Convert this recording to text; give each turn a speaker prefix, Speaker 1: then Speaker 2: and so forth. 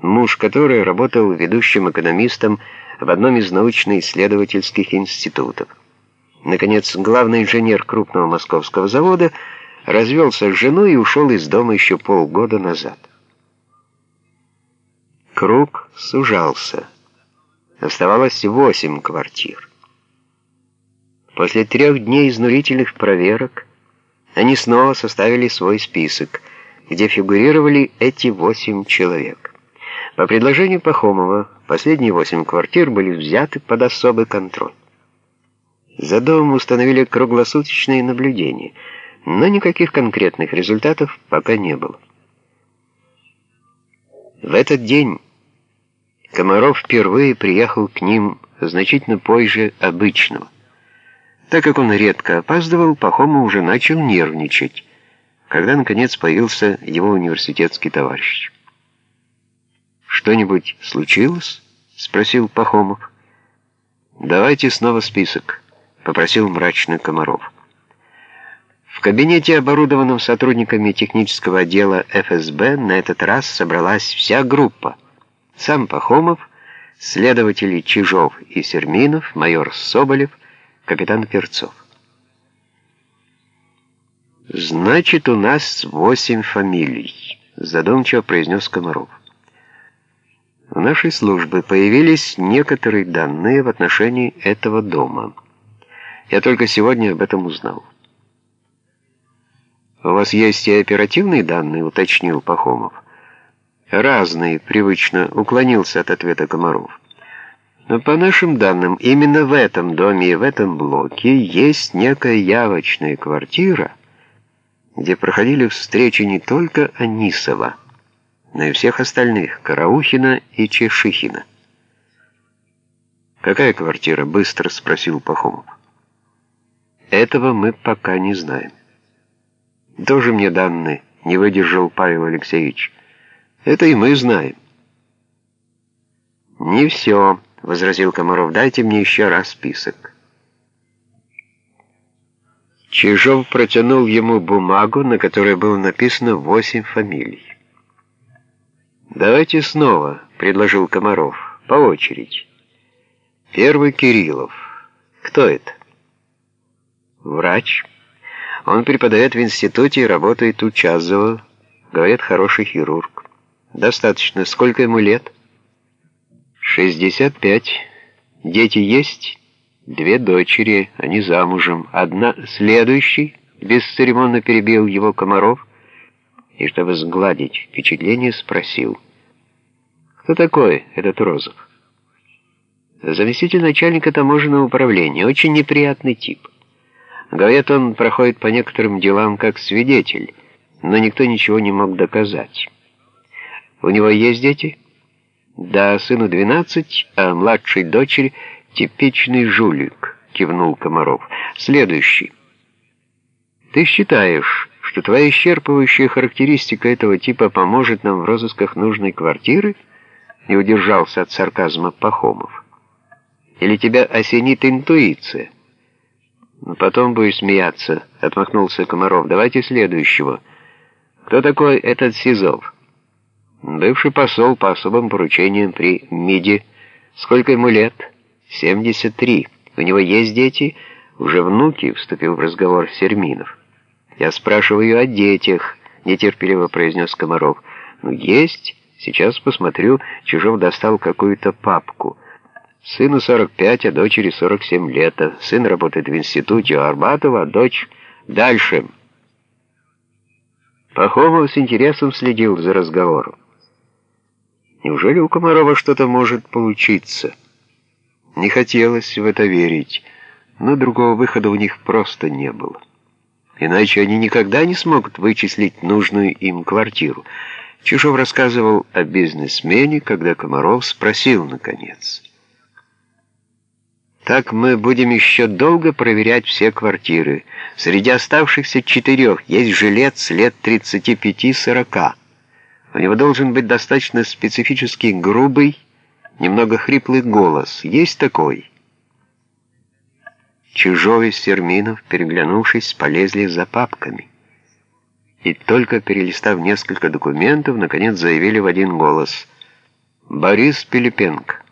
Speaker 1: муж которой работал ведущим экономистом в одном из научно-исследовательских институтов. Наконец, главный инженер крупного московского завода развелся с женой и ушел из дома еще полгода назад. Круг сужался. Оставалось восемь квартир. После трех дней изнурительных проверок они снова составили свой список, где фигурировали эти восемь человек. По предложению Пахомова, последние восемь квартир были взяты под особый контроль. За домом установили круглосуточные наблюдения, но никаких конкретных результатов пока не было. В этот день Комаров впервые приехал к ним значительно позже обычного. Так как он редко опаздывал, Пахомов уже начал нервничать, когда, наконец, появился его университетский товарищ. «Что-нибудь случилось?» — спросил Пахомов. «Давайте снова список», — попросил мрачный Комаров. В кабинете, оборудованном сотрудниками технического отдела ФСБ, на этот раз собралась вся группа. Сам Пахомов, следователи Чижов и Серминов, майор Соболев, капитан Перцов. «Значит, у нас восемь фамилий», — задумчиво произнес Комаров. В нашей службе появились некоторые данные в отношении этого дома. Я только сегодня об этом узнал. «У вас есть и оперативные данные?» — уточнил Пахомов. «Разные», — привычно уклонился от ответа Комаров. «Но по нашим данным, именно в этом доме и в этом блоке есть некая явочная квартира, где проходили встречи не только Анисова, но и всех остальных, Караухина и Чешихина. «Какая квартира?» — быстро спросил Пахомов. «Этого мы пока не знаем». «Тоже мне данные», — не выдержал Павел Алексеевич. «Это и мы знаем». «Не все», — возразил Комаров. «Дайте мне еще раз список». Чижов протянул ему бумагу, на которой было написано восемь фамилий. «Давайте снова», — предложил Комаров, — «по очереди». Первый Кириллов. Кто это? Врач. Он преподает в институте и работает у Чазова. Говорят, хороший хирург. Достаточно. Сколько ему лет? 65. Дети есть? Две дочери, они замужем. Одна следующий, бесцеремонно перебил его Комаров и, чтобы сгладить впечатление, спросил. «Кто такой этот Розов?» «Заместитель начальника таможенного управления. Очень неприятный тип. Говорят, он проходит по некоторым делам как свидетель, но никто ничего не мог доказать. У него есть дети?» «Да, сыну 12, а младшей дочери типичный жулик», — кивнул Комаров. «Следующий. Ты считаешь, что твоя исчерпывающая характеристика этого типа поможет нам в розысках нужной квартиры?» Не удержался от сарказма Пахомов. «Или тебя осенит интуиция?» «Ну, «Потом будешь смеяться», — отмахнулся Комаров. «Давайте следующего. Кто такой этот Сизов?» «Бывший посол по особым поручениям при МИДе. Сколько ему лет?» «73. У него есть дети?» «Уже внуки», — вступил в разговор Серминов. «Я спрашиваю о детях», — нетерпеливо произнес Комаров. «Ну, есть. Сейчас посмотрю». Чужов достал какую-то папку. Сыну 45, а дочери 47 лет. Сын работает в институте у Арбатова, а дочь дальше. Пахомов с интересом следил за разговором. Неужели у Комарова что-то может получиться? Не хотелось в это верить, но другого выхода у них просто не было. Иначе они никогда не смогут вычислить нужную им квартиру. Чижов рассказывал о бизнесмене, когда Комаров спросил наконец. «Так мы будем еще долго проверять все квартиры. Среди оставшихся четырех есть жилец лет 35-40. У него должен быть достаточно специфический грубый, немного хриплый голос. Есть такой?» Чужой и Серминов, переглянувшись, полезли за папками. И только перелистав несколько документов, наконец заявили в один голос Борис Пилипенко.